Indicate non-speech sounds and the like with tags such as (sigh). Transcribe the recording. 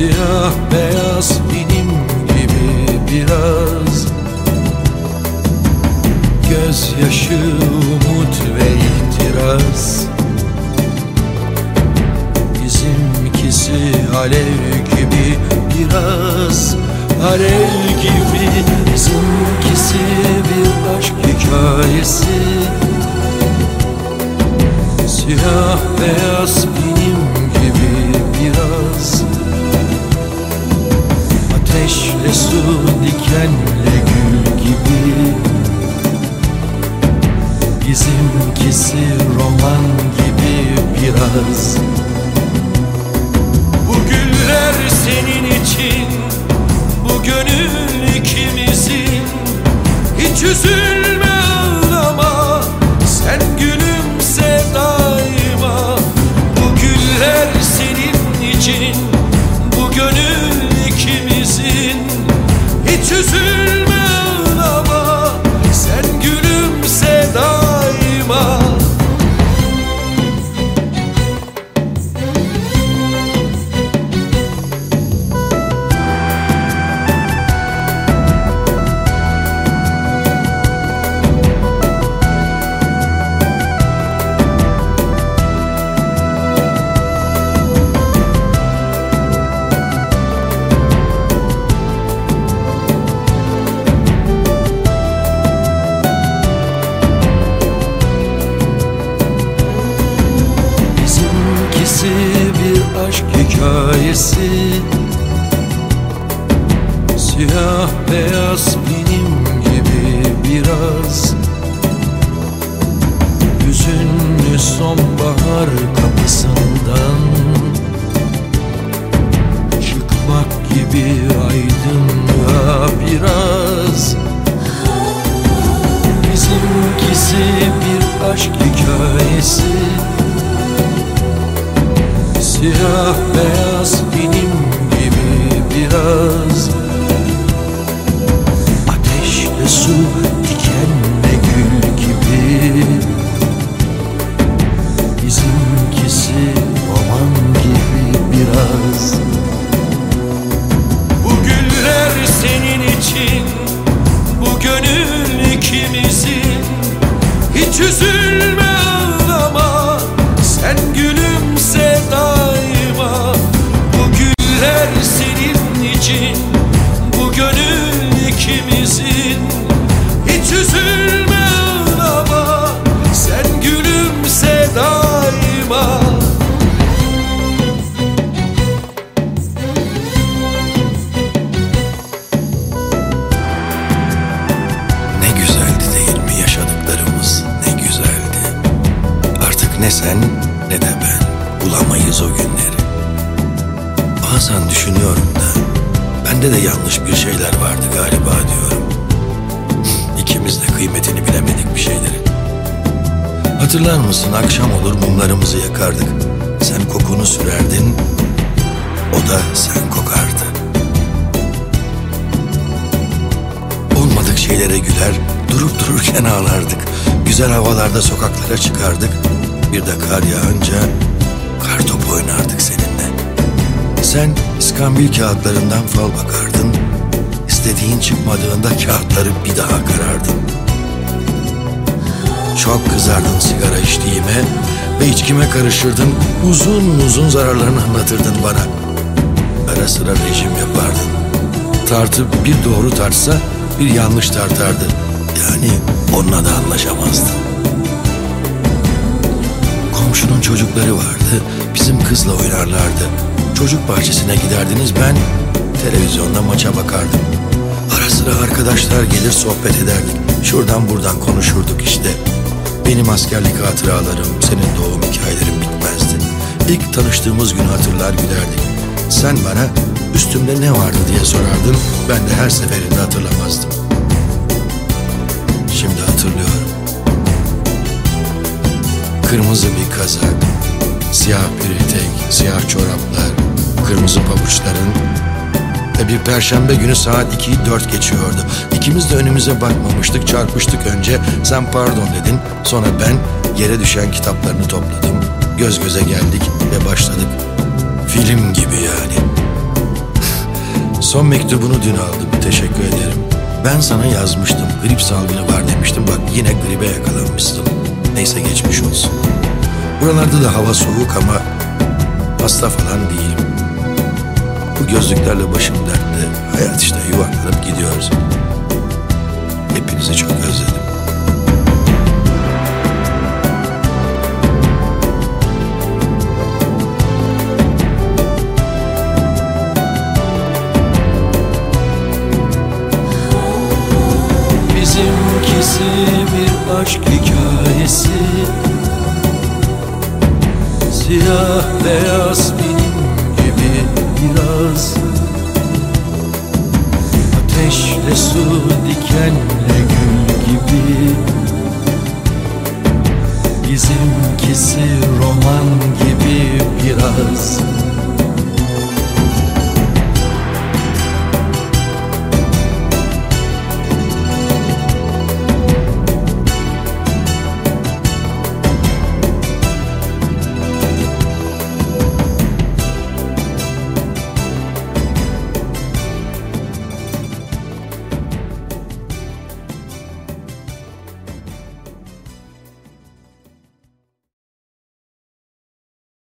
Siyah beyaz benim gibi biraz. Gözyaşı, umut ve ihtiras Bizimkisi alev gibi biraz. Alev gibi bizimkisi bir aşk hikayesi. Siyah beyaz benim gibi biraz Ateşle su dikenle gül gibi. Bizimkisi roman gibi biraz. Bu güller senin için Bu gönül ikimizin. Hiç üzülme beyaz benim gibi biraz. Hüzünlü sonbahar kapısından Çıkmak gibi aydınlığa biraz. Bizimkisi bir aşk hikayesi. Siyah beyaz sen ne de ben bulamayız o günleri. Bazen düşünüyorum da bende de yanlış bir şeyler vardı galiba diyorum. İkimiz de kıymetini bilemedik bir şeylerin. Hatırlar mısın akşam olur mumlarımızı yakardık. Sen kokunu sürerdin, o da sen kokardı. Olmadık şeylere güler, durup dururken ağlardık. Güzel havalarda sokaklara çıkardık. Bir de kar yağınca kar topu oynardık seninle. Sen iskambil kağıtlarından fal bakardın. İstediğin çıkmadığında kağıtları bir daha karardın. Çok kızardın sigara içtiğime ve içkime karışırdın. Uzun uzun zararlarını anlatırdın bana. Ara sıra rejim yapardın. Tartı bir doğru tartsa bir yanlış tartardı. Yani onunla da anlaşamazdın. Çocukları vardı. Bizim kızla oynarlardı. Çocuk bahçesine giderdiniz ben televizyonda maça bakardım. Ara sıra arkadaşlar gelir sohbet ederdik. Şuradan buradan konuşurduk işte. Benim askerlik hatıralarım, senin doğum hikayelerin bitmezdi. İlk tanıştığımız günü hatırlar gülerdik. Sen bana üstümde ne vardı diye sorardın. Ben de her seferinde hatırlamazdım. Şimdi hatırlıyorum. Kırmızı bir kazak, siyah bir etek, siyah çoraplar, kırmızı pabuçların ve bir perşembe günü saat 2'yi 4 geçiyordu. İkimiz de önümüze bakmamıştık, çarpıştık önce. Sen pardon dedin, sonra ben yere düşen kitaplarını topladım. Göz göze geldik ve başladık. Film gibi yani. (laughs) Son mektubunu dün aldım. Teşekkür ederim. Ben sana yazmıştım. Grip salgını var demiştim. Bak yine gribe yakalanmışsın. Neyse geçmiş olsun. Buralarda da hava soğuk ama hasta falan değilim. Bu gözlüklerle başım dertte. Hayat işte yuvarlanıp gidiyoruz. Hepinizi çok özledim. Bizimkisi bir aşk hikayesi Siyah beyaz benim gibi biraz. Ateşle su dikenle gül gibi. Bizimkisi roman gibi biraz